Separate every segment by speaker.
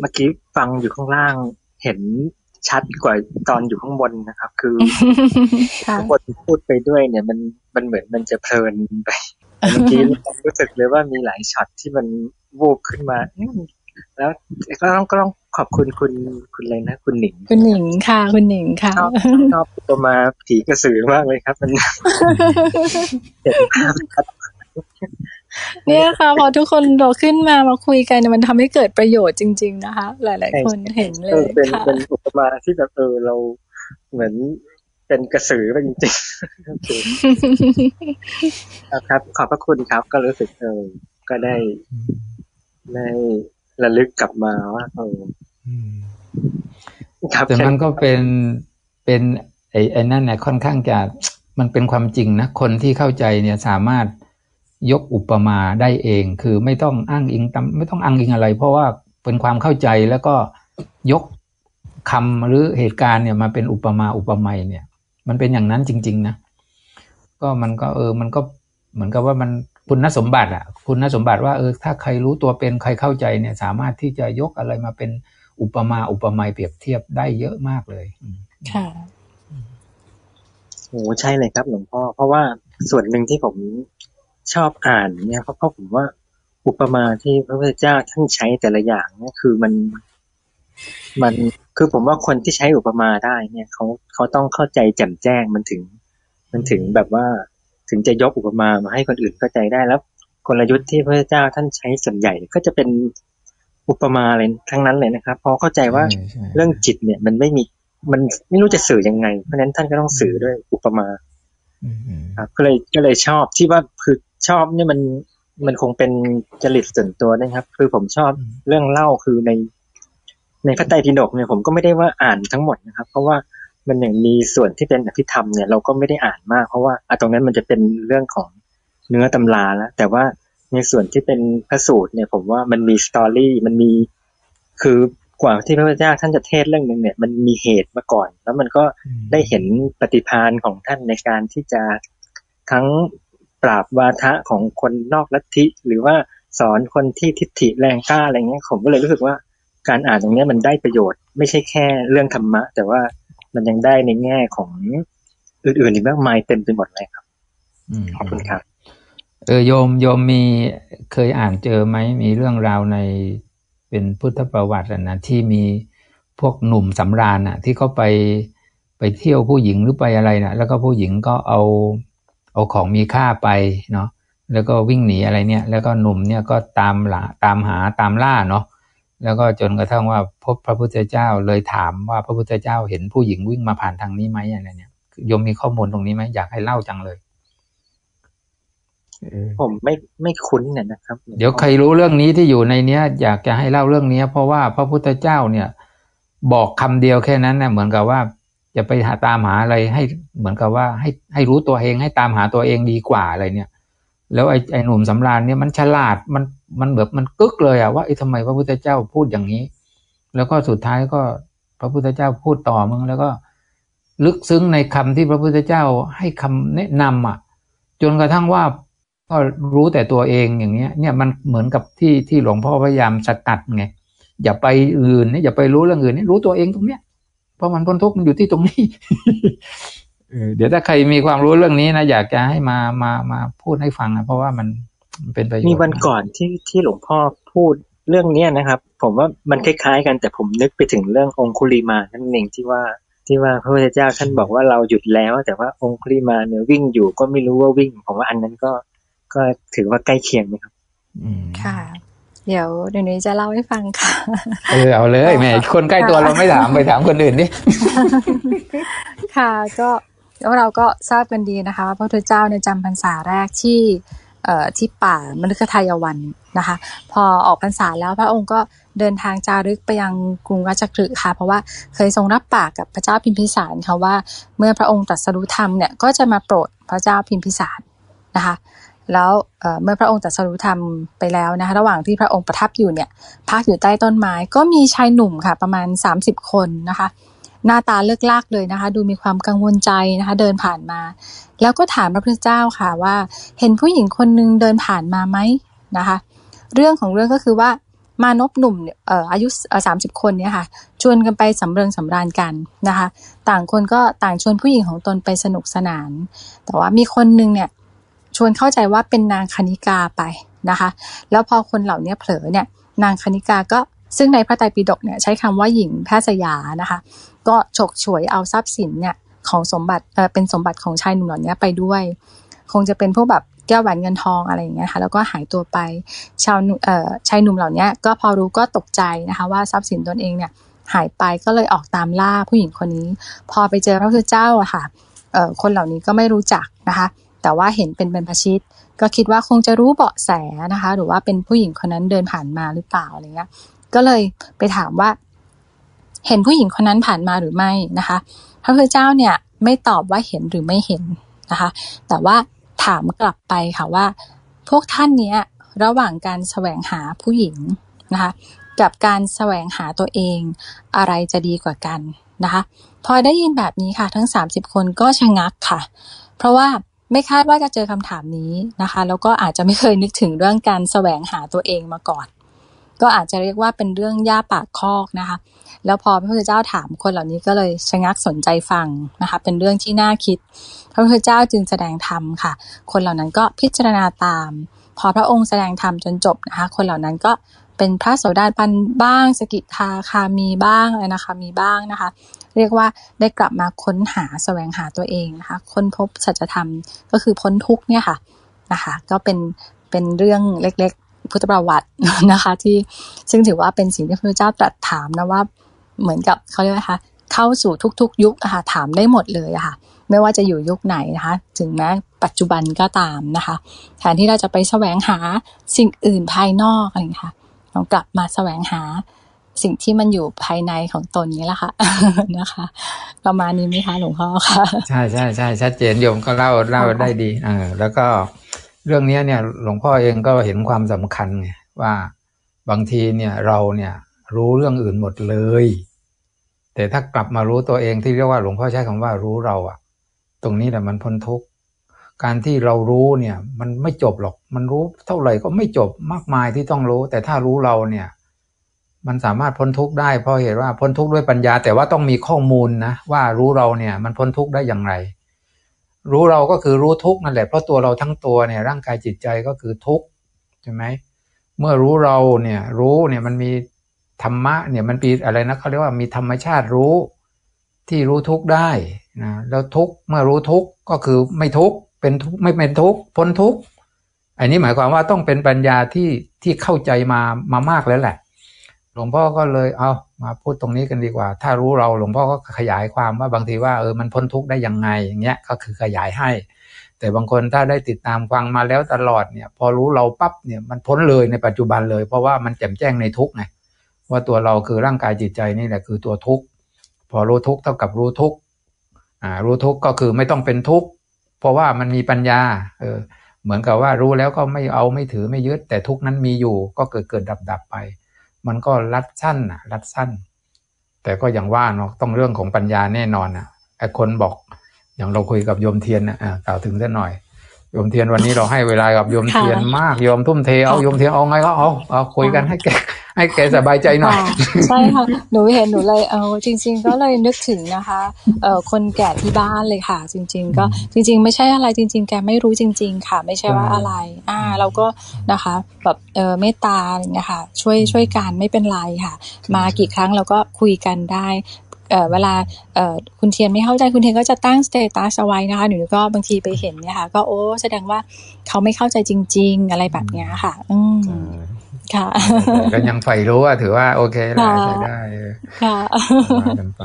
Speaker 1: เมื่อกี้ฟังอยู่ข้างล่างเห็นชัดกว่าตอนอยู่ข้างบนนะครับ คือข้างบนพูดไปด้วยเนี่ย มันมันเหมือนมันจะเพลินไปเมื่อกี้รู้สึกเลยว่ามีหลายช็อตที่มันวูบขึ้นมาแล้วก็ต้องก็ต้องขอบคุณคุณคุณอะไรนะ คุณหนิง
Speaker 2: คุณหนิงค่ะ คุณหนิงค่ะ
Speaker 1: ชอบชอบตัวมาผีกระสือมากเลยครับ มันเห็นภาพชัด
Speaker 2: เนี่ยค่ะ พอทุกคนเราขึ้นมามาคุยกันมันทำให้เกิดประโยชน์จริง ๆ นะคะ หลาย ๆ คนเห็นเลย
Speaker 1: เป็นเป็นอุปมาที่แบบเออเราเหมือนเป็นกระสือไปจริงๆครับ ขอบพระคุณครับ ก็รู้สึกเออก็ได้ได้ระลึกกลับมาว่าเออ
Speaker 3: แต่มันก็เป็นเป็นไอ้ไอ้นั่นเนี่ยค่อนข้างจะมันเป็นความจริงนะ คนที่เข้าใจเนี่ยสามารถ ยกอุปมาได้เอง คือไม่ต้องอ้างอิงตไม่ต้องอ้างอิงอะไร เพราะว่าเป็นความเข้าใจแล้วก็ยกคำหรือเหตุการณ์เนี่ยมาเป็นอุปมาอุปไมยเนี่ย มันเป็นอย่างนั้นจริง ๆ นะ ก็มันก็เออ มันก็เหมือนกับว่ามันคุณสมบัติอะ คุณสมบัติว่าเออถ้าใครรู้ตัวเป็นใครเข้าใจเนี่ย สามารถที่จะยกอะไรมาเป็นอุปมาอุปไมยเปรียบเทียบได้เยอะมากเลย
Speaker 2: ค่ะ
Speaker 1: โอ้ใช่เลยครับหลวงพ่อ เพราะว่าส่วนหนึ่งที่ผม ชอบอ่านเนี่ยเพราะผมว่าอุปมาที่พระพุทธเจ้าท่านใช้แต่ละอย่างเนี่ยคือมันมันคือผมว่าคนที่ใช้อุปมาได้เนี่ยเขาเขาต้องเข้าใจแจ่มแจ้งมันถึง มันถึงแบบว่าถึงจะยกอุปมามาให้คนอื่นเข้าใจได้แล้วกลยุทธ์ที่พระเจ้าท่านใช้ส่วนใหญ่ก็จะเป็นอุปมาเลยทั้งนั้นเลยนะครับเพราะเข้าใจว่าเรื่องจิตเนี่ยมันไม่มีมันไม่รู้จะสื่อยังไง เพราะฉะนั้นท่านก็ต้องสื่อด้วยอุปมา ครับก็เลยก็เลยชอบที่ว่าคือชอบเนี่ยมันมันคงเป็นจริตส่วนตัวนะครับ คือผมชอบเรื่องเล่าคือใน ในพระไตรปิฎกเนี่ยผมก็ไม่ได้ว่าอ่านทั้งหมดนะครับ เพราะว่ามันอย่างมีส่วนที่เป็นอภิธรรมเนี่ยเราก็ไม่ได้อ่านมาก เพราะว่าตรงนั้นมันจะเป็นเรื่องของเนื้อตำราแล้วแต่ว่าในส่วนที่เป็นพระสูตรเนี่ย ผมว่ามันมีสตอรี่มันมีคือ กว่าที่พระพุทธเจ้าท่านจะเทศเรื่องหนึ่งเนี่ย มันมีเหตุมาก่อน แล้วมันก็ได้เห็นปฏิพานของท่านในการที่จะทั้งปราบวาทะของคนนอกลัทธิ หรือว่าสอนคนที่ทิฏฐิแรงกล้าอะไรเงี้ยผมก็เลยรู้สึกว่าการอ่านตรงนี้มันได้ประโยชน์ ไม่ใช่แค่เรื่องธรรมะ แต่ว่ามันยังได้ในแง่ของอื่นๆอีกมากมายเต็มไปหมดเลยครับขอบคุณครับ
Speaker 3: เออโยมโยมมีเคยอ่านเจอไหมมีเรื่องราวใน เป็นพุทธประวัตินะที่มีพวกหนุ่มสำราญอะที่เขาไปไปเที่ยวผู้หญิงหรือไปอะไรนะแล้วก็ผู้หญิงก็เอาเอาของมีค่าไปเนาะแล้วก็วิ่งหนีอะไรเนี่ย แล้วก็หนุ่มเนี่ยก็ตามหลาตามหาตามล่าเนาะแล้วก็จนกระทั่งว่าพบพระพุทธเจ้าเลยถามว่าพระพุทธเจ้าเห็นผู้หญิงวิ่งมาผ่านทางนี้ไหมอะไรเนี่ยยมมีข้อมูลตรงนี้ไหมอยากให้เล่าจังเลย
Speaker 1: ผมไม่ไม่คุ้นเนี่ยนะครับ
Speaker 3: เดี๋ยวใครรู้เรื่องนี้ที่อยู่ในเนี้ย อยากจะให้เล่าเรื่องเนี้ย เพราะว่าพระพุทธเจ้าเนี่ย บอกคำเดียวแค่นั้นเนี่ยเหมือนกับว่าจะไปหาตามหาอะไรให้เหมือนกับว่าให้ให้รู้ตัวเองให้ตามหาตัวเองดีกว่าอะไรเนี่ย แล้วไอ้ไอ้หนุ่มสำราญเนี่ยมันฉลาดมันมันแบบมันกึกเลยอะว่าไอ้ทำไมพระพุทธเจ้าพูดอย่างนี้ แล้วก็สุดท้ายก็พระพุทธเจ้าพูดต่อมึงแล้วก็ลึกซึ้งในคำที่พระพุทธเจ้าให้คำแนะนำอะ จนกระทั่งว่า ก็รู้แต่ตัวเองอย่างเนี้ยเนี่ยมันเหมือนกับที่ที่หลวงพ่อพยายามสกัดไงอย่าไปอื่นเนี่ยอย่าไปรู้เรื่องอื่นนี่รู้ตัวเองตรงเนี้ยเพราะมันพ้นทุกข์มันอยู่ที่ตรงนี้เดี๋ยวถ้าใครมีความรู้เรื่องนี้นะอยากจะให้มามามาพูดให้ฟังนะเพราะว่ามันเป็นประโยชน์
Speaker 1: มีวันก่อนที่ที่หลวงพ่อพูดเรื่องเนี้ยนะครับ ผมว่ามันคล้ายๆกันแต่ผมนึกไปถึงเรื่ององคุลีมานั่นเองที่ว่าที่ว่าพระพุทธเจ้าท่านบอกว่าเราหยุดแล้ว แต่ว่าองคุลีมาเนี่ยวิ่งอยู่ก็ไม่รู้ว่าวิ่ง ผมว่าอันนั้นก็ ก็ถือว่าใกล้เคียงไหมครับ
Speaker 2: ค่ะ เดี๋ยวเดี๋ยวนี้จะเล่าให้ฟังค่ะ
Speaker 3: เออเอาเลยแม่คนใกล้ตัวเราไม่ถามไปถามคนอื่นดิ
Speaker 2: ค่ะ ก็แล้วเราก็ทราบกันดีนะคะ พระพุทธเจ้าในจำพรรษาแรกที่เอ่อที่ป่ามฤคทายวันนะคะ พอออกพรรษาแล้วพระองค์ก็เดินทางจารึกไปยังกรุงราชคฤห์ค่ะ เพราะว่าเคยทรงรับปากกับพระเจ้าพิมพิสารค่ะว่า เมื่อพระองค์ตรัสรู้ธรรมเนี่ยก็จะมาโปรดพระเจ้าพิมพิสารนะคะ แล้วเมื่อพระองค์ตรัสรู้ธรรมไปแล้วนะคะระหว่างที่พระองค์ประทับอยู่เนี่ยพักอยู่ใต้ต้นไม้ก็มีชายหนุ่มค่ะประมาณ 30 คนนะคะ หน้าตาเลิกลากเลยนะคะ ดูมีความกังวลใจนะคะ เดินผ่านมา แล้วก็ถามพระพุทธเจ้าค่ะว่า เห็นผู้หญิงคนนึงเดินผ่านมาไหมนะคะ เรื่องของเรื่องก็คือว่ามานพหนุ่มเอ่ออายุสามสิบคนเนี่ยค่ะชวนกันไปสำเริงสำราญกันนะคะ ต่างคนก็ต่างชวนผู้หญิงของตนไปสนุกสนาน แต่ว่ามีคนนึงเนี่ย ชวนเข้าใจว่าเป็นนางคณิกาไปนะคะ แล้วพอคนเหล่านี้เผลอเนี่ยนางคณิกาก็ซึ่งในพระไตรปิฎกเนี่ยใช้คำว่าหญิงแพทย์สยานะคะ ก็ฉกฉวยเอาทรัพย์สินเนี่ยของสมบัติเออเป็นสมบัติของชายหนุ่มเหล่านี้ไปด้วย คงจะเป็นพวกแบบแก้วแหวนเงินทองอะไรอย่างเงี้ยค่ะแล้วก็หายตัวไปชาวเอ่อชายหนุ่มเหล่านี้ก็พอรู้ก็ตกใจนะคะว่าทรัพย์สินตนเองเนี่ยหายไปก็เลยออกตามล่าผู้หญิงคนนี้ พอไปเจอพระพุทธเจ้าอะค่ะเอ่อคนเหล่านี้ก็ไม่รู้จักนะคะ แต่ว่าเห็นเป็นบรรพชิต ก็คิดว่าคงจะรู้เบาะแสนะคะ หรือว่าเป็นผู้หญิงคนนั้นเดินผ่านมาหรือเปล่าอะไรเงี้ย ก็เลยไปถามว่า เห็นผู้หญิงคนนั้นผ่านมาหรือไม่นะคะพระพุทธเจ้าเนี่ยไม่ตอบว่าเห็นหรือไม่เห็นนะคะ แต่ว่าถามกลับไปค่ะว่า พวกท่านเนี้ยระหว่างการแสวงหาผู้หญิงนะคะกับการแสวงหาตัวเองอะไรจะดีกว่ากันนะคะ พอได้ยินแบบนี้ค่ะ ทั้ง 30 คนก็ชะงักค่ะ เพราะว่า ไม่คาดว่าจะเจอคำถามนี้นะคะ แล้วก็อาจจะไม่เคยนึกถึงเรื่องการแสวงหาตัวเองมาก่อน ก็อาจจะเรียกว่าเป็นเรื่องย่าปากคอกนะคะ แล้วพอพระพุทธเจ้าถามคนเหล่านี้ก็เลยชะงักสนใจฟังนะคะ เป็นเรื่องที่น่าคิด พระพุทธเจ้าจึงแสดงธรรมค่ะ คนเหล่านั้นก็พิจารณาตาม พอพระองค์แสดงธรรมจนจบนะคะ คนเหล่านั้นก็เป็นพระโสดาบันบ้าง สกิทาคามีบ้างอะไรนะคะมีบ้างนะคะ เรียกว่าได้กลับมาค้นหาแสวงหาตัวเองนะคะค้นพบสัจธรรมก็คือพ้นทุกเนี่ยค่ะนะคะก็เป็นเป็นเรื่องเล็กๆ พุทธประวัตินะคะที่ซึ่งถือว่าเป็นสิ่งที่พระเจ้าตรัสถามนะว่าเหมือนกับเขาเรียกว่าคะเข้าสู่ทุกๆ ยุคค่ะถามได้หมดเลยะค่ะไม่ว่าจะอยู่ยุคไหนนะคะ ถึงแม้ปัจจุบันก็ตามนะคะ แทนที่เราจะไปแสวงหาสิ่งอื่นภายนอกอะไรค่ะเรากลับมาแสวงหา สิ่งที่มันอยู่ภายในของตนนี้แหละค่ะนะคะ ประมาณนี้ไหมคะหลวงพ่อค่ะ
Speaker 3: ใช่ใช่ใช่ชัดเจนโยมก็เล่าเล่าได้ดีเออแล้วก็เรื่องนี้เนี่ยหลวงพ่อเองก็เห็นความสำคัญไงว่าบางทีเนี่ยเราเนี่ยรู้เรื่องอื่นหมดเลย แต่ถ้ากลับมารู้ตัวเองที่เรียกว่าหลวงพ่อใช้คำว่ารู้เราอะตรงนี้แหละมันพ้นทุกข์การที่เรารู้เนี่ยมันไม่จบหรอก มันรู้เท่าไหร่ก็ไม่จบมากมายที่ต้องรู้ แต่ถ้ารู้เราเนี่ย มันสามารถพ้นทุกข์ได้เพราะเหตุว่าพ้นทุกข์ด้วยปัญญา แต่ว่าต้องมีข้อมูลนะว่ารู้เราเนี่ยมันพ้นทุกข์ได้อย่างไร รู้เราก็คือรู้ทุกข์นั่นแหละเพราะตัวเราทั้งตัวเนี่ยร่างกายจิตใจก็คือทุกข์ใช่ไหมเมื่อรู้เราเนี่ยรู้เนี่ยมันมีธรรมะเนี่ยมันปีอะไรนะเขาเรียกว่ามีธรรมชาติรู้ที่รู้ทุกข์ได้นะแล้วทุกข์เมื่อรู้ทุกข์ก็คือไม่ทุกข์เป็นทุกข์ไม่เป็นทุกข์พ้นทุกข์อันนี้หมายความว่าต้องเป็นปัญญาที่ที่เข้าใจมามามากแล้วแหละ หลวงพ่อก็เลยเอามาพูดตรงนี้กันดีกว่า ถ้ารู้เราหลวงพ่อก็ขยายความว่าบางทีว่าเออมันพ้นทุกได้ยังไงอย่างเงี้ยก็คือขยายให้ แต่บางคนถ้าได้ติดตามฟังมาแล้วตลอดเนี่ย พอรู้เราปั๊บเนี่ยมันพ้นเลยในปัจจุบันเลย เพราะว่ามันแจ่มแจ้งในทุกไงว่าตัวเราคือร่างกายจิตใจนี่แหละคือตัวทุกข์พอรู้ทุกข์เท่ากับรู้ทุกข์อ่ารู้ทุกข์ก็คือไม่ต้องเป็นทุกข์เพราะว่ามันมีปัญญาเออเหมือนกับว่ารู้แล้วก็ไม่เอาไม่ถือไม่ยึด แต่ทุกข์นั้นมีอยู่ก็เกิดเกิดดับดับไป มันก็รัดสั้นนะรัดสั้น แต่ก็อย่างว่าเนาะต้องเรื่องของปัญญาแน่นอนอะไอ้คนบอก อย่างเราคุยกับโยมเทียนนะอ่ากล่าวถึงสักหน่อยโยมเทียนวันนี้เราให้เวลากับโยมเทียนมากโยมทุ่มเทเอาโยมเทียนเอาไงก็เอาเอาคุยกันให้แก ให้แกสบายใจหน่อย
Speaker 2: ใช่ค่ะหนูเห็นหนูเลยเออจริง ๆ ก็เลยนึกถึงนะคะเออคนแก่ที่บ้านเลยค่ะ จริง ๆ ก็จริง ๆ ไม่ใช่อะไรจริง ๆ แกไม่รู้จริง ๆ ค่ะ ไม่ใช่ว่าอะไร อ่า เราก็นะคะแบบเออเมตตาอะไรเงี้ยค่ะ ช่วยช่วยกันไม่เป็นไรค่ะ มากี่ครั้งเราก็คุยกันได้เเวลาเคุณเทียนไม่เข้าใจคุณเทียนก็จะตั้ง status เอาไว้นะคะหนูก็บางทีไปเห็นเนี่ยค่ะ ก็โอ้แสดงว่าเขาไม่เข้าใจจริง ๆ อะไรแบบเนี้ยค่ะ อืม ค่ะ
Speaker 3: ก็ยังใฝ่รู้ว่าถือว่าโอเคแล้วใช้ได้ค่ะกันไป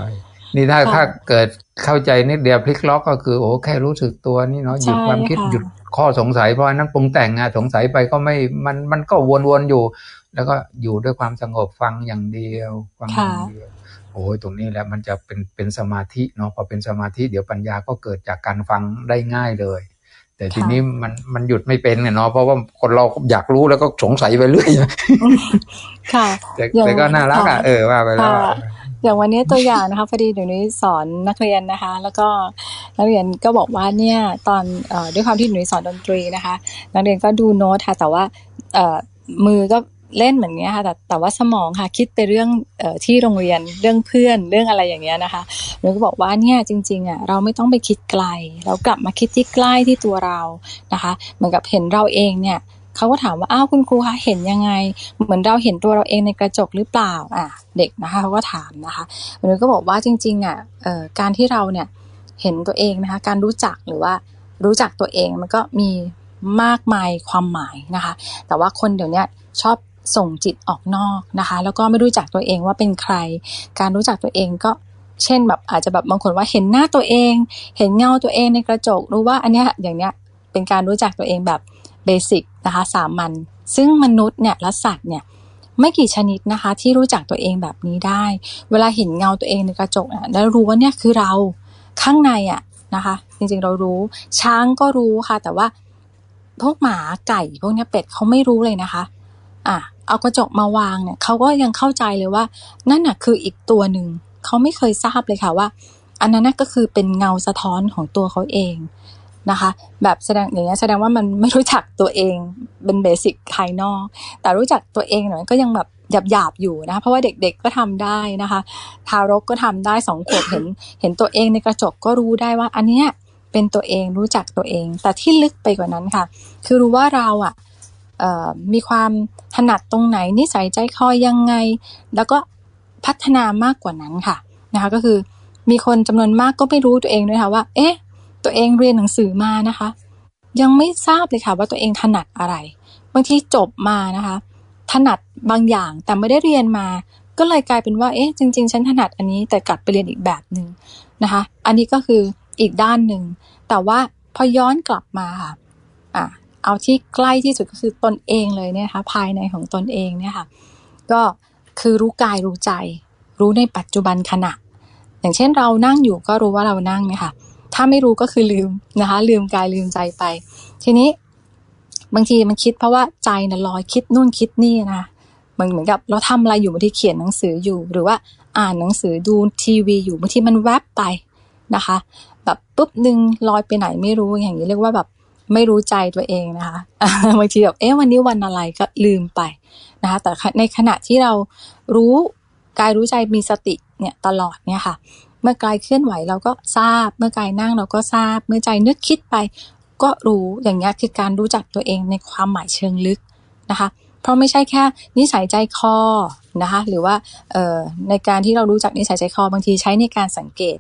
Speaker 3: นี่ถ้าถ้าเกิดเข้าใจนิดเดียวพลิกล็อกก็คือโอ้แค่รู้สึกตัวนี่เนาะหยุดความคิดหยุดข้อสงสัยเพราะนั้นปรุงแต่งอะสงสัยไปก็ไม่มันมันก็วนๆอยู่ แล้วก็อยู่ด้วยความสงบฟังอย่างเดียวฟังอย่างเดียวโอ้ยตรงนี้แหละมันจะเป็นเป็นสมาธิเนาะพอเป็นสมาธิเดี๋ยวปัญญาก็เกิดจากการฟังได้ง่ายเลย แต่ทีนี้มันมันหยุดไม่เป็นเนาะเพราะว่าคนเราอยากรู้แล้วก็สงสัยไปเรื่อย
Speaker 2: ค่ะ
Speaker 3: แต่ก็น่ารักอะเออว่าไปแล้ว
Speaker 2: อย่างวันนี้ตัวอย่างนะคะพอดีเดี๋ยวนี้สอนนักเรียนนะคะ แล้วก็นักเรียนก็บอกว่าเนี่ยตอนด้วยความที่หนูสอนดนตรีนะคะ นักเรียนก็ดูโน้ตค่ะแต่ว่ามือก็ เล่นเหมือนเนี้ยค่ะแต่แต่ว่าสมองค่ะคิดไปเรื่องออที่โรงเรียนเรื่องเพื่อนเรื่องอะไรอย่างเงี้ยนะคะหนูก็บอกว่าเนี่ยจริงๆอะเราไม่ต้องไปคิดไกล เรากลับมาคิดที่ใกล้ที่ตัวเรานะคะ เหมือนกับเห็นเราเองเนี่ยเขาก็ถามว่าอ้าวคุณครูคะเห็นยังไง เหมือนเราเห็นตัวเราเองในกระจกหรือเปล่าอะเด็กนะคะเขาก็ถามนะคะหนูก็บอกว่าจริงๆอะเอ่อการที่เราเนี่ยเห็นตัวเองนะคะ การรู้จักหรือว่ารู้จักตัวเองมันก็มีมากมายความหมายนะคะ แต่ว่าคนเดี๋ยวนี้ชอบ ส่งจิตออกนอกนะคะ แล้วก็ไม่รู้จักตัวเองว่าเป็นใคร การรู้จักตัวเองก็เช่นแบบอาจจะแบบบางคนว่าเห็นหน้าตัวเอง เห็นเงาตัวเองในกระจกรู้ว่าอันเนี้ยอย่างเนี้ยเป็นการรู้จักตัวเองแบบเบสิกนะคะสามัญซึ่งมนุษย์เนี่ยและสัตว์เนี่ยไม่กี่ชนิดนะคะ ที่รู้จักตัวเองแบบนี้ได้ เวลาเห็นเงาตัวเองในกระจกอะแล้วรู้ว่าเนี่ยคือเราข้างในอะนะคะ จริงๆเรารู้ช้างก็รู้ค่ะ แต่ว่าพวกหมาไก่พวกเนี้ยเป็ดเขาไม่รู้เลยนะคะ อะเอากระจกมาวางเนี่ยเขาก็ยังเข้าใจเลยว่า นั่นน่ะคืออีกตัวหนึ่งเขาไม่เคยทราบเลยค่ะว่า อันนั้นก็คือเป็นเงาสะท้อนของตัวเขาเองนะคะ แบบแสดงอย่างเงี้ยแสดงว่ามันไม่รู้จักตัวเองเป็นเบสิกภายนอก แต่รู้จักตัวเองหน่อยก็ยังแบบหยาบๆอยู่นะคะเพราะว่าเด็กๆก็ทำได้นะคะ ทารกก็ทำได้สองขวบเห็น เห็นตัวเองในกระจกก็รู้ได้ว่า อันเนี้ยเป็นตัวเองรู้จักตัวเอง แต่ที่ลึกไปกว่านั้นค่ะ คือรู้ว่าเราอะเอ่อ มีความถนัดตรงไหนนิสัยใจคอยังไง แล้วก็พัฒนามากกว่านั้นค่ะนะคะ ก็คือมีคนจำนวนมากก็ไม่รู้ตัวเองด้วยค่ะว่า เอ๊ะ ตัวเองเรียนหนังสือมานะคะ ยังไม่ทราบเลยค่ะว่าตัวเองถนัดอะไรบางทีจบมานะคะ ถนัดบางอย่างแต่ไม่ได้เรียนมา ก็เลยกลายเป็นว่า เอ๊ะ จริง ๆ ฉันถนัดอันนี้แต่กลับไปเรียนอีกแบบหนึ่งนะคะ อันนี้ก็คืออีกด้านหนึ่ง แต่ว่าพอย้อนกลับมาค่ะ อะ เอาที่ใกล้ที่สุดก็คือตนเองเลยเนี่ยค่ะภายในของตนเองเนี่ยค่ะก็คือรู้กายรู้ใจ รู้ในปัจจุบันขณะ อย่างเช่นเรานั่งอยู่ก็รู้ว่าเรานั่งเนี่ยค่ะ ถ้าไม่รู้ก็คือลืมนะคะ ลืมกายลืมใจไป ทีนี้บางทีมันคิดเพราะว่าใจน่ะลอยคิดนู่นคิดนี่นะมันเหมือนกับเราทำอะไรอยู่บางทีเขียนหนังสืออยู่ หรือว่าอ่านหนังสือดูทีวีอยู่บางทีมันแวบไปนะคะ แบบปุ๊บหนึ่งลอยไปไหนไม่รู้อย่างนี้เรียกว่าแบบ ไม่รู้ใจตัวเองนะคะบางทีแบบเอ๊ะวันนี้วันอะไรก็ลืมไปนะคะ แต่ในขณะที่เรารู้กายรู้ใจมีสติเนี่ยตลอดเนี่ยค่ะ เมื่อกายเคลื่อนไหวเราก็ทราบ เมื่อกายนั่งเราก็ทราบ เมื่อใจนึกคิดไป ก็รู้อย่างนี้ยคือการรู้จักตัวเองในความหมายเชิงลึกนะคะ เพราะไม่ใช่แค่นิสัยใจคอนะคะ หรือว่าเอ่อในการที่เรารู้จักนิสัยใจคอบางทีใช้ในการสังเกต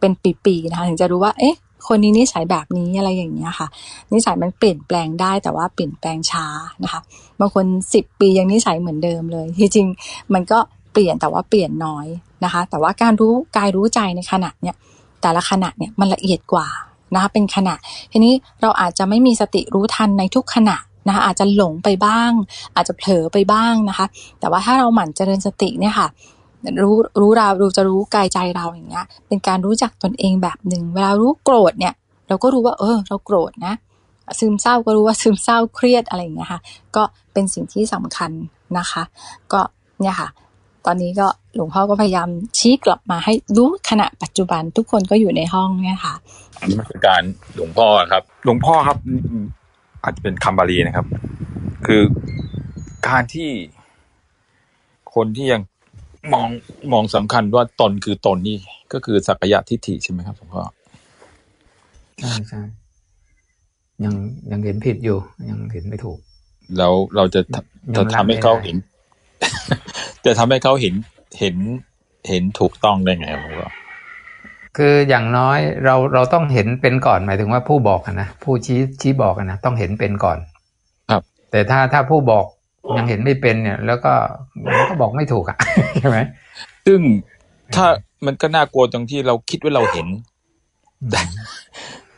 Speaker 2: เป็นปีๆนะคะถึงจะรู้ว่า เอ๊ะ คนนี้นิสัยแบบนี้อะไรอย่างเงี้ยค่ะ นิสัยมันเปลี่ยนแปลงได้แต่ว่าเปลี่ยนแปลงช้านะคะบางคนสิบปียังนิสัยเหมือนเดิมเลยที่จริงมันก็เปลี่ยนแต่ว่าเปลี่ยนน้อยนะคะ แต่ว่าการรู้กายรู้ใจในขณะเนี้ยแต่ละขณะเนี่ยมันละเอียดกว่านะคะเป็นขณะ ทีนี้เราอาจจะไม่มีสติรู้ทันในทุกขณะนะคะอาจจะหลงไปบ้าง อาจจะเผลอไปบ้างนะคะ แต่ว่าถ้าเราหมั่นเจริญสติเนี่ยค่ะ รู้รู้เราเราจะรู้กายใจเราอย่างเงี้ย เป็นการรู้จักตนเองแบบหนึ่งเวลารู้โกรธเนี่ย เราก็รู้ว่า เออ เราโกรธนะ ซึมเศร้าก็รู้ว่าซึมเศร้าเครียดอะไรอย่างเงี้ยค่ะ ก็เป็นสิ่งที่สำคัญนะคะ ก็เนี่ยค่ะ ตอนนี้ก็หลวงพ่อก็พยายามชี้กลับมาให้รู้ขณะปัจจุบันทุกคนก็อยู่ในห้องเนี่ยค่ะ
Speaker 4: อันนี้เป็นการหลวงพ่อครับ
Speaker 5: หลวงพ่อครับอืมอาจจะเป็นคำบาลีนะครับ คือการที่คนที่ยัง มองมองสำคัญว่าตนคือตนนี่ ก็คือสักยะทิฏฐิใช่ไหมครับหลวงพ่อ
Speaker 3: ใช่ใช่ยังยังเห็นผิดอยู่ ยังเห็นไม่ถูก
Speaker 5: แล้วเราจะท
Speaker 3: ย
Speaker 5: จะ
Speaker 3: อมรับ
Speaker 5: ทำให้
Speaker 3: ไม่
Speaker 5: เขา
Speaker 3: ได้
Speaker 5: เห็น จะทำให้เขาเห็นเห็นเห็นถูกต้องได้ไงครับหลวงพ่อ
Speaker 3: คืออย่างน้อยเราเราต้องเห็นเป็นก่อนหมายถึงว่าผู้บอกอะนะผู้ชี้ชี้บอกอะนะต้องเห็นเป็นก่อน
Speaker 5: ครับ
Speaker 3: แต่ถ้าถ้าผู้บอกยังเห็นไม่เป็นเนี่ย แล้วก็มันก็บอกไม่ถูกอะ ใช่ไหม
Speaker 5: ซึ่งถ้ามันก็น่ากลัวตรงที่เราคิดว่าเราเห็น แต่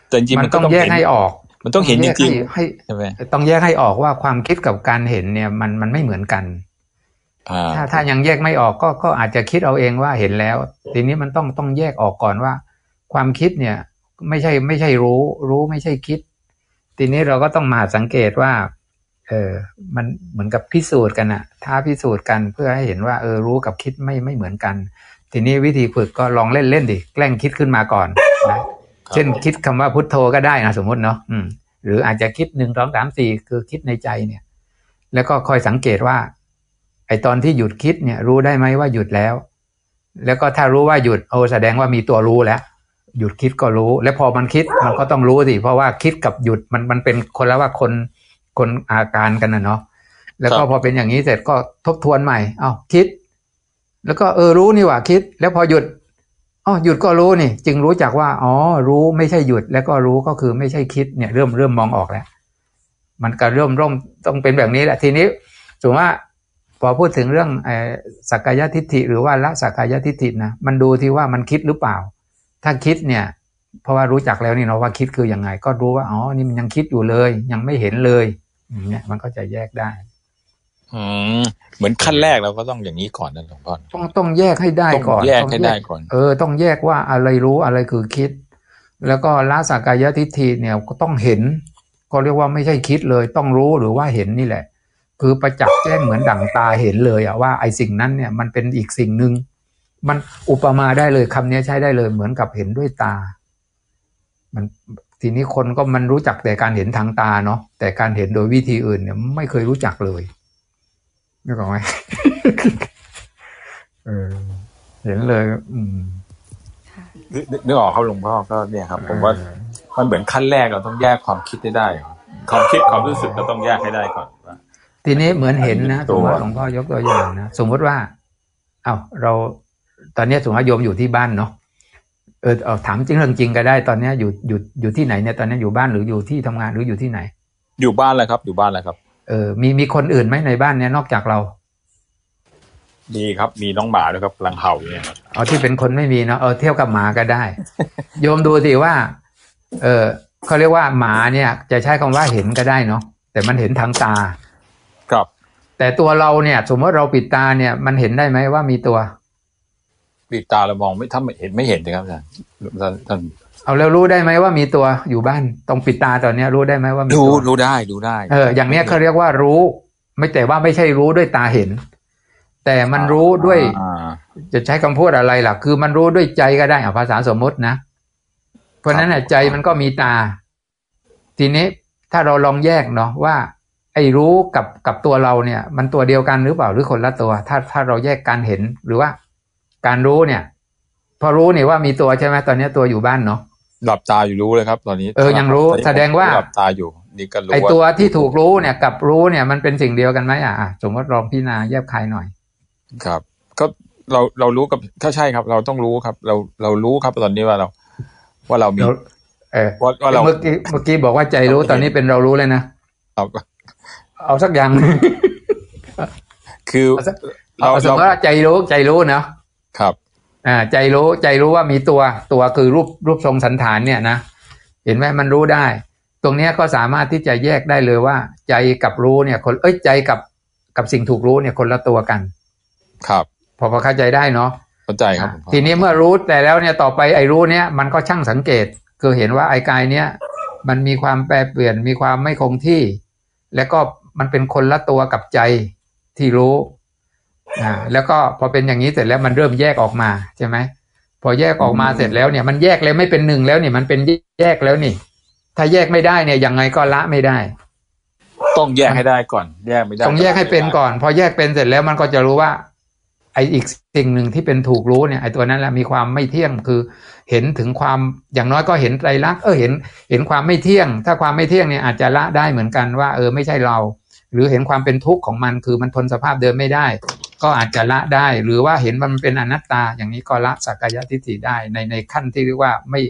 Speaker 5: แต่จริงๆ
Speaker 3: มั
Speaker 5: มันนก็
Speaker 3: ต้อง
Speaker 5: ต้อง
Speaker 3: แยก
Speaker 5: เห็น
Speaker 3: ให้ออก
Speaker 5: มันต้องเห็นจริง
Speaker 3: ให้
Speaker 5: ๆใช่ไหม
Speaker 3: ให้ต้องแยกให้ออกว่าความคิดกับการเห็นเนี่ย มันมันไม่เหมือนกัน
Speaker 5: อ่า
Speaker 3: ถ้าถ้ายังแยกไม่ออกก็ก็อาจจะคิดเอาเองว่าเห็นแล้ว ทีนี้มันต้องต้องแยกออกก่อนว่า ความคิดเนี่ย ไม่ใช่ไม่ใช่รู้ รู้ไม่ใช่คิด ทีนี้เราก็ต้องมาสังเกตว่า เออ มันเหมือนกับพิสูจน์กันอะท้าพิสูจน์กันเพื่อให้เห็นว่าเออรู้กับคิดไม่ไม่เหมือนกัน ทีนี้วิธีฝึกก็ลองเล่นเล่นดิแกล้งคิดขึ้นมาก่อนนะเช่นคิดคำว่าพุทโธก็ได้นะสมมติเนาะอืมหรืออาจจะคิดหนึ่งสองสามสี่คือคิดในใจเนี่ย แล้วก็คอยสังเกตว่า ไอตอนที่หยุดคิดเนี่ย รู้ได้ไหมว่าหยุดแล้ว แล้วก็ถ้ารู้ว่าหยุดโอ้แสดงว่ามีตัวรู้แล้วหยุดคิดก็รู้ แล้วพอมันคิดมันก็ต้องรู้สิเพราะว่าคิดกับหยุดมันมันเป็นคนละว่าคน คนอาการกันนะเนาะแล้วก็พอเป็นอย่างนี้เสร็จก็ทบทวนใหม่ เอ้าคิด แล้วก็เออรู้นี่หว่าคิด แล้วพอหยุดอ๋อหยุดก็รู้นี่ จึงรู้จักว่า อ๋อ รู้ไม่ใช่หยุด แล้วก็รู้ก็คือไม่ใช่คิดเนี่ย เริ่มเริ่มมองออกแล้ว มันก็เริ่มร่มต้องเป็นแบบนี้แหละ ทีนี้สมมติว่าพอพูดถึงเรื่องไอ้สักกายทิฏฐิ หรือว่าละสักกายทิฏฐินะมันดูที่ว่ามันคิดหรือเปล่า ถ้าคิดเนี่ย เพราะว่ารู้จักแล้วนี่เนาะว่าคิดคือยังไง ก็รู้ว่าอ๋อนี่มันยังคิดอยู่เลย ยังไม่เห็นเลยอย่าง เงี้ยมันก็จะแยกได้
Speaker 5: อืมเหมือนขั้นแรกเราก็ต้องอย่างนี้ก่อนนะหลวงพ่อ
Speaker 3: ต้องต้องแยกให้ได้
Speaker 5: ต้อง
Speaker 3: ก่อน
Speaker 5: แยก
Speaker 3: ต้อง
Speaker 5: ให้ได้ก่อน
Speaker 3: เออ ต้องแยกว่าอะไรรู้อะไรคือคิด แล้วก็ละสักกายทิฏฐิเนี่ยก็ต้องเห็น ก็เรียกว่าไม่ใช่คิดเลย ต้องรู้หรือว่าเห็นนี่แหละ คือประจักษ์แจ้งเหมือนดั่งตาเห็นเลยอะว่าไอ้สิ่งนั้นเนี่ยมันเป็นอีกสิ่งหนึ่งมันอุปมาได้เลยคำนี้ใช้ได้เลยเหมือนกับเห็นด้วยตา มัน ทีนี้คนก็มันรู้จักแต่การเห็นทางตาเนาะแต่การเห็นโดยวิธีอื่นเนี่ยไม่เคยรู้จักเลยนึกออกไหมเออเห็นเลย อืม
Speaker 5: นึกนึกนึกออกครับหลวงพ่อก็เนี่ยครับ ผมว่า
Speaker 3: เออ
Speaker 5: มันเหมือนขั้นแรกเราต้องแยกความคิดให้ได้ความคิดความรู้สึกเราต้องแยกให้ได้ก่อนว่า
Speaker 3: ทีนี้เหมือนเห็นนะ
Speaker 5: ตั
Speaker 3: สม
Speaker 5: ว
Speaker 3: มติหลวงพ่อยกตัวอย่างนะสมมติว่า เอ้าเราตอนเนี้ยสมมติว่าโยมอยู่ที่บ้านเนาะ เออเอาถามจริงเรื่องจริงก็ได้ตอนเนี้ยอยู่อยู่อยู่ที่ไหนเนี่ยตอนเนี้ยอยู่บ้านหรืออยู่ที่ทำงานหรืออยู่ที่ไหน
Speaker 5: อยู่บ้านแล้วครับ อยู่บ้านแล้วครับ
Speaker 3: เออมีมีคนอื่นไหมในบ้านเนี่ยนอกจากเรา
Speaker 5: มีครับมีน้องหมาด้วยครับกำลังเห่าเนี่ยครับ
Speaker 3: เอาที่เป็นคนไม่มีเนาะเออเที่ยวกับหมาก็ได้ โยมดูสิว่า เออเขาเรียกว่าหมาเนี่ย จะใช้คำว่าเห็นก็ได้เนาะแต่มันเห็นทางตา
Speaker 5: ครับ
Speaker 3: แต่ตัวเราเนี่ย สมมติเราปิดตาเนี่ย มันเห็นได้ไหมว่ามีตัว
Speaker 5: ปิดตาเรามองไม่ถ้าไม่เห็นไม่เห็นนะครับอาจารย์ท่านท่าน
Speaker 3: เอาแล้วรู้ได้ไหมว่ามีตัวอยู่บ้านต้องปิดตาตอนเนี้ยรู้ได้ไหมว่ามี
Speaker 5: รู้
Speaker 3: ตัว
Speaker 5: รู้ได้รู้ได้
Speaker 3: เออ อย่างเนี้ยเขาเรียกว่ารู้ ไม่แต่ว่าไม่ใช่รู้ด้วยตาเห็น แต่มันรู้ด้วย
Speaker 5: อ่า
Speaker 3: จะใช้คำพูดอะไรล่ะ คือมันรู้ด้วยใจก็ได้อะภาษาสมมตินะ เพราะฉะนั้นน่ะใจมันก็มีตา ทีนี้ถ้าเราลองแยกเนาะว่า ไอ้รู้กับกับตัวเราเนี่ย มันตัวเดียวกันหรือเปล่าหรือคนละตัว ถ้าถ้าเราแยกการเห็นหรือว่า การรู้เนี่ย พอรู้เนี่ยว่ามีตัวใช่ไหมตอนเนี้ยตัวอยู่บ้านเนาะ
Speaker 5: หลับตาอยู่รู้เลยครับ ตอนนี้
Speaker 3: เออยังรู้
Speaker 5: ตอนนี้
Speaker 3: แสดงว่า
Speaker 5: หลับตาอยู่นี่ก็รู้
Speaker 3: ไอ้ตัวที่ถูกรู้เนี่ยกับรู้เนี่ยมันเป็นสิ่งเดียวกันไหมอะอะสมมติลองพิจารณาแยบคายหน่อย
Speaker 5: ครับ ก็เราเรารู้กับถ้าใช่ครับ เราต้องรู้ครับ เราเรารู้ครับตอนนี้ว่าเรา ว่าเรามี
Speaker 3: เราเออ
Speaker 5: ว่าว่าเรา
Speaker 3: เมื่อกี้เมื่อกี้บอกว่าใจรู้ตอนนี้เป็นเรารู้เลยนะ
Speaker 5: เรา
Speaker 3: เอาสักอย่าง
Speaker 5: คือ
Speaker 3: เอาสัก
Speaker 5: เรา
Speaker 3: เอาสมมติว่าใจรู้ใจรู้เนาะ
Speaker 5: ครับ
Speaker 3: อ่าใจรู้ใจรู้ว่ามีตัวตัวคือรูปรูปทรงสันฐานเนี่ยนะเห็นไหมมันรู้ได้ ตรงเนี้ยก็สามารถที่จะแยกได้เลยว่า ใจกับรู้เนี่ย คนเอ้ยใจกับกับสิ่งถูกรู้เนี่ยคนละตัวกัน
Speaker 5: ครับ
Speaker 3: พอพอเข้าใจได้เนาะ
Speaker 5: เข้าใจครับ
Speaker 3: อะทีนี้เมื่อรู้แต่แล้วเนี่ยต่อไปไอ้รู้เนี่ยมันก็ช่างสังเกต คือเห็นว่าไอ้กายเนี่ยมันมีความแปรเปลี่ยนมีความไม่คงที่ แล้วก็มันเป็นคนละตัวกับใจที่รู้ อ่าแล้วก็พอเป็นอย่างนี้เสร็จแล้วมันเริ่มแยกออกมาใช่ไหมพอแยกออกมาเสร็จแล้วเนี่ยมันแยกเลยไม่เป็นหนึ่งแล้วเนี่ยมันเป็นแยกแล้วนี่ ถ้าแยกไม่ได้เนี่ยยังไงก็ละไม่ได้
Speaker 5: ต้องแยกให้ได้ก่อน แยกไม่ได้
Speaker 3: ต้องแยกให้เป็นก่อน พอแยกเป็นเสร็จแล้วมันก็จะรู้ว่า ไออีกสิ่งหนึ่งที่เป็นถูกรู้เนี่ยไอตัวนั้นแหละมีความไม่เที่ยงคือ เห็นถึงความอย่างน้อยก็เห็นไตรลักษณ์เออเห็น เห็นความไม่เที่ยง ถ้าความไม่เที่ยงเนี่ยอาจจะละได้เหมือนกันว่า เออไม่ใช่เรา หรือเห็นความเป็นทุกข์ของมันคือมันทนสภาพเดิมไม่ได้ ก็อาจจะละได้ หรือว่าเห็นมันเป็นอนัตตา อย่างนี้ก็ละสักกายทิฏฐิได้ในในขั้นที่เรียกว่าไม่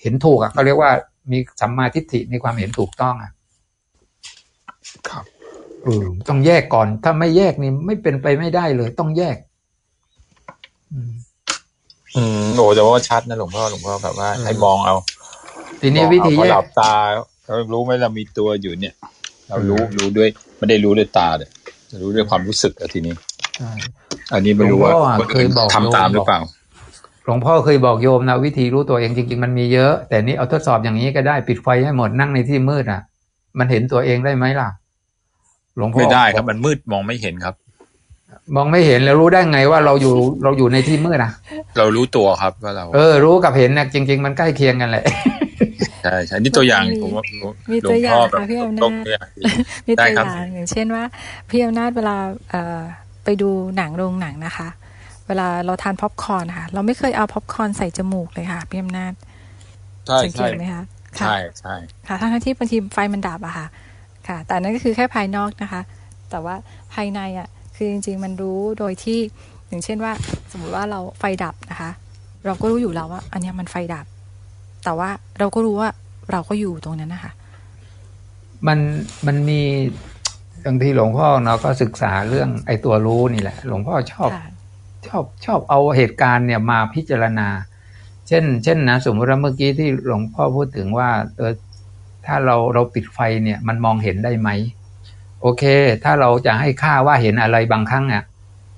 Speaker 3: เห็นถูกอะก็เรียกว่ามีสัมมาทิฏฐิมีความเห็นถูกต้องอะ
Speaker 5: ครับ
Speaker 3: เออต้องแยกก่อน ถ้าไม่แยกนี่ไม่เป็นไปไม่ได้เลย ต้องแยก อืม
Speaker 5: อืมโอ้แต่ว่าชัดนะหลวงพ่อหลวงพ่อแบบว่า
Speaker 3: เออ
Speaker 5: ให้มองเอา
Speaker 3: ทีนี้
Speaker 5: มอง
Speaker 3: วิ
Speaker 5: เอา
Speaker 3: ธี
Speaker 5: พอ
Speaker 3: แย
Speaker 5: หลั
Speaker 3: ก
Speaker 5: บตาเรารู้ไหมเรามีตัวอยู่เนี่ย เรารู้
Speaker 3: เออ
Speaker 5: รู้ด้วยไม่ได้รู้ด้วยตาเลยรู้ด้วยความรู้สึกอะทีนี้
Speaker 3: ใช่
Speaker 5: อันนี้ไม่รู้ว่า
Speaker 3: หลวงพ่ออะ
Speaker 5: คนอื่น
Speaker 3: เคยบอก
Speaker 5: ทำตาม
Speaker 3: โยม
Speaker 5: หรือเปล่า
Speaker 3: หลวงพ่อเคยบอกโยมนะวิธีรู้ตัวเองจริง ๆ มันมีเยอะ แต่นี่เอาทดสอบอย่างนี้ก็ได้ปิดไฟให้หมดนั่งในที่มืดอะ มันเห็นตัวเองได้ไหมล่ะ หลวงพ่อ
Speaker 5: ไม่ได้ครับมันมืดมองไม่เห็นครับ
Speaker 3: มองไม่เห็นแล้วรู้ได้ไงว่าเราอยู่เราอยู่ในที่มืดอะ
Speaker 5: เรารู้ตัวครับว่าเรา
Speaker 3: เออ รู้กับเห็นเนี่ยจริง ๆ มันใกล้เคียงกันแหละ
Speaker 5: ใช่ใช่นี่ตัวอย่างผมว่า
Speaker 2: มี
Speaker 5: หล
Speaker 2: ตัว
Speaker 5: ง
Speaker 2: อย่า
Speaker 5: พ่
Speaker 2: ง
Speaker 5: อแบบ
Speaker 2: ค่ะพี่อำ
Speaker 5: ต
Speaker 2: นา
Speaker 5: รง
Speaker 2: จ
Speaker 5: ตัวอย่าง
Speaker 2: มี
Speaker 5: ได้
Speaker 2: ตัว
Speaker 5: ครับ
Speaker 2: อย่างอย่างเช่นว่าพี่อำนาจเวลาเอ่อ ไปดูหนังโรงหนังนะคะ เวลาเราทานพ็อปคอร์นค่ะ เราไม่เคยเอาพ็อปคอร์นใส่จมูกเลยค่ะพี่อำนาจ
Speaker 5: ใช่
Speaker 2: สังเก
Speaker 5: ใช่
Speaker 2: ไหมคะค่ะ
Speaker 5: ใช่ใช่
Speaker 2: ค่ะทั้งๆที่บางทีไฟมันดับอะค่ะ ค่ะ แต่นั่นก็คือแค่ภายนอกนะคะ แต่ว่าภายในอะคือจริง ๆ มันรู้โดยที่อย่างเช่นว่า สมมติว่าเราไฟดับนะคะ เราก็รู้อยู่แล้วว่า อันเนี้ยมันไฟดับ แต่ว่าเราก็รู้ว่าเราก็อยู่ตรงนั้นนะคะ
Speaker 3: มันมันมี บางทีหลวงพ่อเนาะก็ศึกษาเรื่องไอ้ตัวรู้นี่แหละ หลวงพ่อชอบ
Speaker 2: ค่ะ
Speaker 3: ชอบชอบเอาเหตุการณ์เนี่ยมาพิจารณา เช่น เช่นนะสมมติว่าเมื่อกี้ที่หลวงพ่อพูดถึงว่าเออถ้าเราเราปิดไฟเนี่ยมันมองเห็นได้ไหมโอเค ถ้าเราจะให้ค่าว่าเห็นอะไรบางครั้งอะ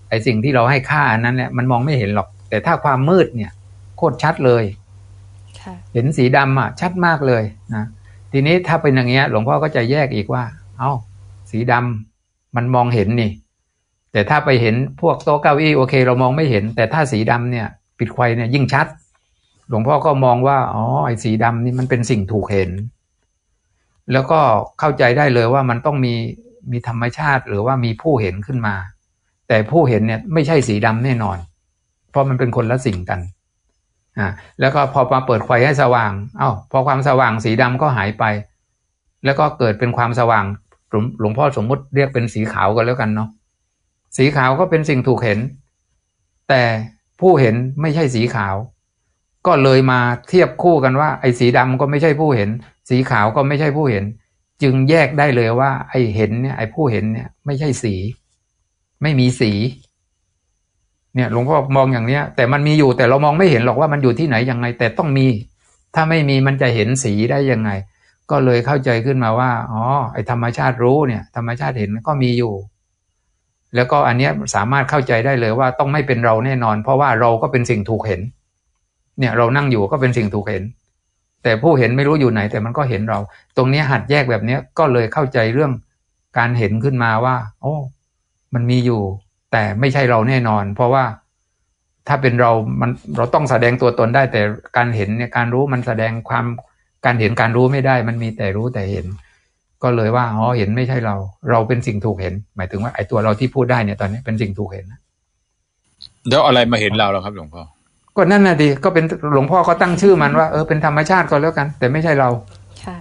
Speaker 3: ไอสิ่งที่เราให้ค่าอันนั้นเนี่ยมันมองไม่เห็นหรอก แต่ถ้าความมืดเนี่ย โคตรชัดเลย
Speaker 2: ค่ะ
Speaker 3: เห็นสีดำอะ ชัดมากเลยนะทีนี้ถ้าเป็นอย่างเงี้ย หลวงพ่อก็จะแยกอีกว่า เอ้า สีดำมันมองเห็นนี่ แต่ถ้าไปเห็นพวกโต๊ะเก้าอี้โอเค เรามองไม่เห็น แต่ถ้าสีดำเนี่ย ปิดไฟเนี่ยยิ่งชัด หลวงพ่อก็มองว่าอ๋อไอ้สีดำนี่มันเป็นสิ่งถูกเห็น แล้วก็เข้าใจได้เลยว่ามันต้องมีมีธรรมชาติหรือว่ามีผู้เห็นขึ้นมา แต่ผู้เห็นเนี่ยไม่ใช่สีดำแน่นอน เพราะมันเป็นคนละสิ่งกันอ่าแล้วก็พอมาเปิดไฟให้สว่าง เอา้าพอความสว่างสีดำก็หายไป แล้วก็เกิดเป็นความสว่าง หลวงพ่อสมมุติเรียกเป็นสีขาวกันแล้วกันเนาะสีขาวก็เป็นสิ่งถูกเห็น แต่ผู้เห็นไม่ใช่สีขาว ก็เลยมาเทียบคู่กันว่า ไอ้สีดำก็ไม่ใช่ผู้เห็น สีขาวก็ไม่ใช่ผู้เห็น จึงแยกได้เลยว่า ไอ้เห็นเนี่ยไอ้ผู้เห็นเนี่ยไม่ใช่สี ไม่มีสี เนี่ยหลวงพ่อมองอย่างเนี้ย แต่มันมีอยู่แต่เรามองไม่เห็นหรอกว่ามันอยู่ที่ไหนยังไง แต่ต้องมี ถ้าไม่มีมันจะเห็นสีได้ยังไง ก็เลยเข้าใจขึ้นมาว่าอ๋อไอธรรมชาติรู้เนี่ยธรรมชาติเห็นก็มีอยู่ แล้วก็อันเนี้ยสามารถเข้าใจได้เลยว่าต้องไม่เป็นเราแน่นอน เพราะว่าเราก็เป็นสิ่งถูกเห็น เนี่ยเรานั่งอยู่ก็เป็นสิ่งถูกเห็น แต่ผู้เห็นไม่รู้อยู่ไหน แต่มันก็เห็นเรา ตรงเนี้ยหัดแยกแบบเนี้ยก็เลยเข้าใจเรื่องการเห็นขึ้นมาว่า โอ้มันมีอยู่ แต่ไม่ใช่เราแน่นอน เพราะว่าถ้าเป็นเรา มันเราต้องแสดงตัวตนได้ แต่การเห็นเนี่ยการรู้มันแสดงความ การเห็นการรู้ไม่ได้ มันมีแต่รู้แต่เห็น ก็เลยว่าอ๋อเห็นไม่ใช่เรา เราเป็นสิ่งถูกเห็น หมายถึงว่าไอ้ตัวเราที่พูดได้เนี่ยตอนนี้เป็นสิ่งถูกเห็น
Speaker 5: แล้วอะไรมาเห็นเราแล้วครับหลวงพ่อ
Speaker 3: ก็นั่นน่ะดิก็เป็นหลวงพ่อก็ตั้งชื่อมันว่าเออเป็นธรรมชาติก็แล้วกัน แต่ไม่ใช่เรา
Speaker 2: ค่ะ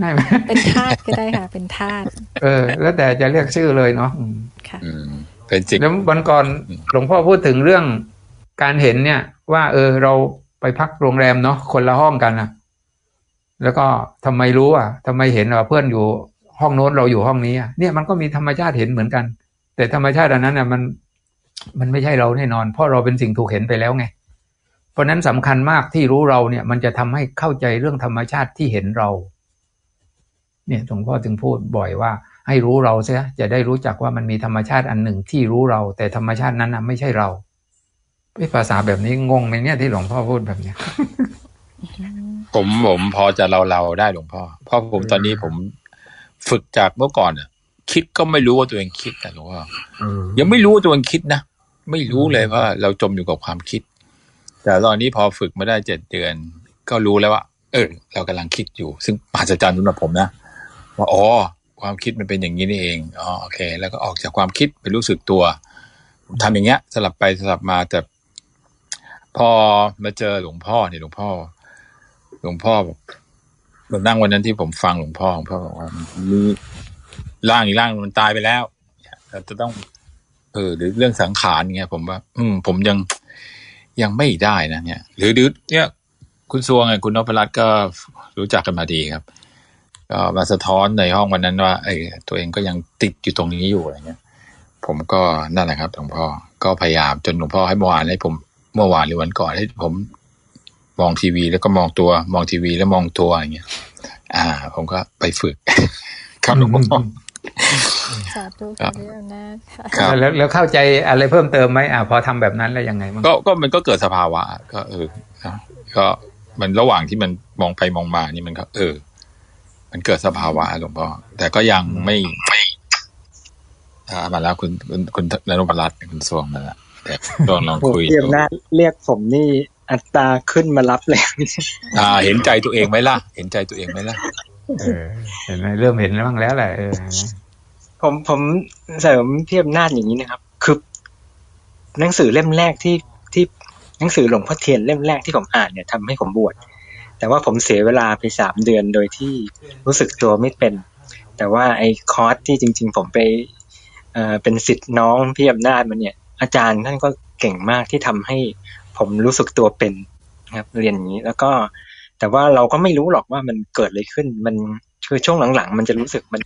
Speaker 3: ได้ไหม
Speaker 2: เป็นธาตุก็ได้ค่ะ เป็นธาตุ
Speaker 3: เออ แล้วแต่จะเรียกชื่อเลยเนาะอืม
Speaker 2: ค่ะ
Speaker 5: อืมเป็นสิ่ง
Speaker 3: แล้ววันก่อนหลวงพ่อพูดถึงเรื่องการเห็นเนี่ย ว่า เออเรา ไปพักโรงแรมเนาะคนละห้องกันนะแล้วก็ทำไมรู้อะทำไมเห็นว่าเพื่อนอยู่ห้องโน้นเราอยู่ห้องนี้อะเนี่ยมันก็มีธรรมชาติเห็นเหมือนกัน แต่ธรรมชาติอันนั้นอะมันมันไม่ใช่เราแน่นอน เพราะเราเป็นสิ่งถูกเห็นไปแล้วไง เพราะฉะนั้นสำคัญมากที่รู้เราเนี่ยมันจะทำให้เข้าใจเรื่องธรรมชาติที่เห็นเรา เนี่ยหลวงพ่อจึงพูดบ่อยว่า ให้รู้เราเสียจะได้รู้จักว่ามันมีธรรมชาติอันหนึ่งที่รู้เรา แต่ธรรมชาตินั้นนะไม่ใช่เรา เอ้ยภาษาแบบนี้งงไหมเนี่ยที่หลวงพ่อพูดแบบเนี้ย
Speaker 5: ผมผมพอจะเราเราๆได้หลวงพ่อเพราะผมตอนนี้ผมฝึกจากเมื่อก่อนอะ คิดก็ไม่รู้ว่าตัวเองคิดนะหลวงพ่อยังไม่รู้ว่าตัวเองคิดนะไม่รู้เลยว่า เราจมอยู่กับความคิด แต่ตอนนี้พอฝึกมาได้เจ็ดเดือน ก็รู้แล้วว่าเออ เรากำลังคิดอยู่ ซึ่งมหัศจรรย์สำหรับผมนะว่าอ๋อความคิดมันเป็นอย่างนี้นี่เองอ๋อโอเค แล้วก็ออกจากความคิดไปรู้สึกตัวผมทำอย่างเงี้ย สลับไปสลับมาแต่ พอมาเจอหลวงพ่อเนี่ยหลวงพ่อ หลวงพ่อบอกผมนั่งวันนั้นที่ผมฟังหลวงพ่อหลวงพ่อบอกว่ามีร่างอีกร่างมันตายไปแล้วเราจะต้อง เออหรือเรื่องสังขารเงี้ยผมว่า อืม ผมยังยังไม่ได้นะเนี่ย หรือหรือเนี่ย คุณซวงไงคุณนพรัตน์ก็รู้จักกันมาดีครับก็มาสะท้อนในห้องวันนั้นว่าไอ้ตัวเองก็ยังติดอยู่ตรงนี้อยู่อะไรเงี้ย ผมก็นั่นแหละครับหลวงพ่อก็พยายามจนหลวงพ่อให้เมื่อวานให้ผม เมื่อวานหรือวันก่อนให้ผมมองทีวีแล้วก็มองตัว มองทีวีแล้วมองตัวอย่างเงี้ย อ่า ผมก็ไปฝึกครับหลวงพ่อ
Speaker 2: สาธุค่ะพี่อำนาจค่ะ
Speaker 5: ครับ
Speaker 3: แล้วแล้วเข้าใจอะไรเพิ่มเติมไหมอ่าพอทำแบบนั้นแล้วยังไงบ้าง
Speaker 5: ก็ก็มันก็เกิดสภาวะ ก็เออนะก็มันระหว่างที่มันมองไปมองมานี่มันก็ เออ มันเกิดสภาวะหลวงพ่อแต่ก็ยังไม่ไม่อ่ามาแล้วคุณคุณคุณนรุปรัตน์คุณสวงมาแล้วแต่ ลองลอง
Speaker 1: โอ้
Speaker 5: คุย
Speaker 1: เทียม
Speaker 5: ดู
Speaker 1: นาจเรียกผมนี่อัตราขึ้นมารับเลย
Speaker 5: อ่า เห็นใจตัวเองไหมล่ะ เห็นใจตัวเองไหมล่ะ
Speaker 3: เออเห็นไหมเริ่มเห็นแล้วบ้างแล้วแหละเออ
Speaker 1: ผมผมเสริมพี่อำนาจอย่างนี้นะครับ คือหนังสือเล่มแรกที่ที่หนังสือหลวงพ่อเทียนเล่มแรกที่ผมอ่านเนี่ยทำให้ผมบวชแต่ว่าผมเสียเวลาไปสามเดือนโดยที่รู้สึกตัวไม่เป็น แต่ว่าไอ้คอร์สที่จริง ๆ ผมไปเอ่อเป็นสิทธิ์น้องพี่อำนาจมันเนี่ย อาจารย์ท่านก็เก่งมากที่ทำให้ผมรู้สึกตัวเป็นนะครับ เรียนอย่างนี้แล้วก็ แต่ว่าเราก็ไม่รู้หรอกว่ามันเกิดอะไรขึ้น มันคือช่วงหลังๆ มันจะรู้สึกมัน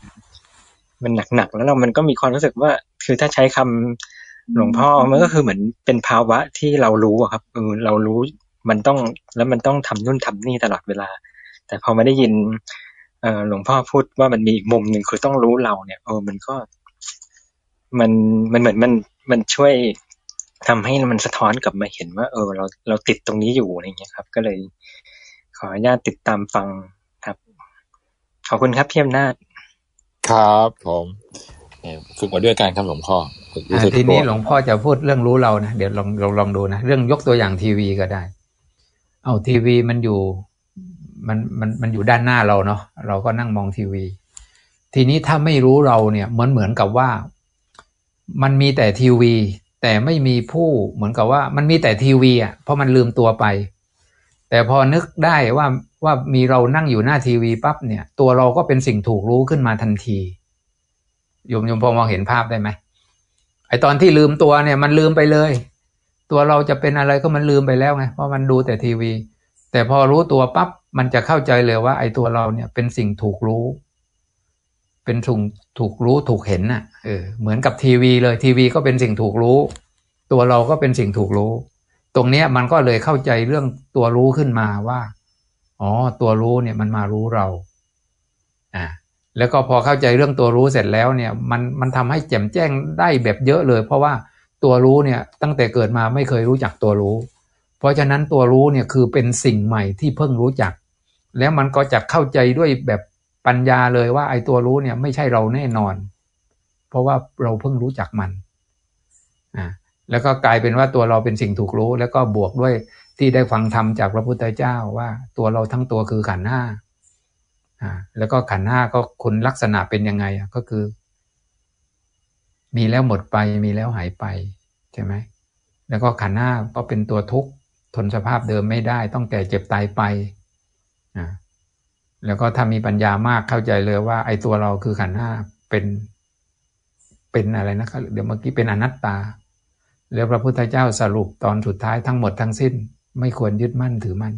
Speaker 1: มันหนักๆแล้วเรามันก็มีความรู้สึกว่า คือถ้าใช้คำหลวงพ่อมันก็คือเหมือนเป็นภาวะที่เรารู้อะครับเออเรารู้มันต้องแล้วมันต้องทำนู่นทำนี่ตลอดเวลา แต่พอมาได้ยินเออหลวงพ่อพูดว่ามันมีอีกมุมหนึ่งคือต้องรู้เราเนี่ยเออมันก็ มันมันเหมือนมัน มันช่วยทำให้มันสะท้อนกลับมาเห็นว่า เออ เราเราติดตรงนี้อยู่อะไรเงี้ยครับ ก็เลย ขออนุญาตติดตามฟังครับ ขอบคุณครับพี่อำนาจ
Speaker 5: ครับผมเนี่ยฝึกมาด้วยกันครับหลวงพ่อฝึกรู้
Speaker 3: อ่า
Speaker 5: สึก
Speaker 3: ทีนี้
Speaker 5: ตัว
Speaker 3: หลวงพ่อจะพูดเรื่องรู้เรานะเดี๋ยวลองลองลองดูนะเรื่องยกตัวอย่างทีวีก็ได้ เอาทีวีมันอยู่ มันมันมันอยู่ด้านหน้าเราเนาะเราก็นั่งมองทีวี ทีนี้ถ้าไม่รู้เราเนี่ย เหมือนเหมือนกับว่า มันมีแต่ทีวี แต่ไม่มีผู้เหมือนกับว่า มันมีแต่ทีวีอะเพราะมันลืมตัวไป แต่พอนึกได้ว่าว่ามีเรานั่งอยู่หน้าทีวีปั๊บเนี่ย ตัวเราก็เป็นสิ่งถูกรู้ขึ้นมาทันทีโยมโยมพอมองเห็นภาพได้ไหมไอตอนที่ลืมตัวเนี่ยมันลืมไปเลย ตัวเราจะเป็นอะไรก็มันลืมไปแล้วไงเพราะมันดูแต่ทีวี แต่พอรู้ตัวปั๊บมันจะเข้าใจเลยว่า ไอตัวเราเนี่ยเป็นสิ่งถูกรู้ เป็นถูกถูกรู้ถูกเห็นน่ะเออเหมือนกับทีวีเลยทีวีก็เป็นสิ่งถูกรู้ ตัวเราก็เป็นสิ่งถูกรู้ ตรงเนี้ยมันก็เลยเข้าใจเรื่องตัวรู้ขึ้นมาว่าอ๋อตัวรู้เนี่ยมันมารู้เราอ่าแล้วก็พอเข้าใจเรื่องตัวรู้เสร็จแล้วเนี่ยมันมันทำให้แจ่มแจ้งได้แบบเยอะเลย เพราะว่าตัวรู้เนี่ยตั้งแต่เกิดมาไม่เคยรู้จักตัวรู้ เพราะฉะนั้นตัวรู้เนี่ยคือเป็นสิ่งใหม่ที่เพิ่งรู้จัก แล้วมันก็จะเข้าใจด้วยแบบ ปัญญาเลยว่าไอ้ตัวรู้เนี่ยไม่ใช่เราแน่นอน เพราะว่าเราเพิ่งรู้จักมันอ่าแล้วก็กลายเป็นว่าตัวเราเป็นสิ่งถูกรู้ แล้วก็บวกด้วยที่ได้ฟังธรรมจากพระพุทธเจ้าว่าตัวเราทั้งตัวคือขันธ์ห้าอ่าแล้วก็ขันธ์ห้าก็คุณลักษณะเป็นยังไงอะก็คือ มีแล้วหมดไปมีแล้วหายไปใช่ไหมแล้วก็ขันธ์ห้าก็เป็นตัวทุกข์ทนสภาพเดิมไม่ได้ ต้องแก่เจ็บตายไป แล้วก็ถ้ามีปัญญามากเข้าใจเลยว่า ไอ้ตัวเราคือขันธ์ห้าเป็นเป็นอะไรนะครับเดี๋ยวเมื่อกี้เป็นอนัตตา แล้วพระพุทธเจ้าสรุปตอนสุดท้ายทั้งหมดทั้งสิ้น ไม่ควรยึดมั่นถือมั่น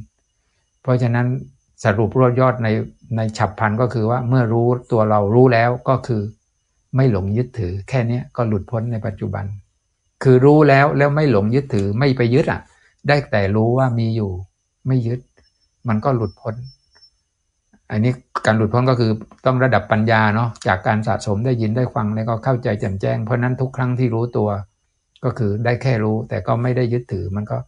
Speaker 3: เพราะฉะนั้นสรุปรวบยอดในในฉับพันก็คือว่าเมื่อรู้ตัวเรารู้แล้วก็คือไม่หลงยึดถือ แค่นี้ก็หลุดพ้นในปัจจุบัน คือรู้แล้วแล้วไม่หลงยึดถือไม่ไปยึดอะ ได้แต่รู้ว่ามีอยู่ ไม่ยึด มันก็หลุดพ้น อันนี้การหลุดพ้นก็คือต้องระดับปัญญาเนาะจากการสะสมได้ยินได้ฟังแล้วก็เข้าใจแจ่มแจ้ง เพราะนั้นทุกครั้งที่รู้ตัว ก็คือได้แค่รู้แต่ก็ไม่ได้ยึดถือมันก็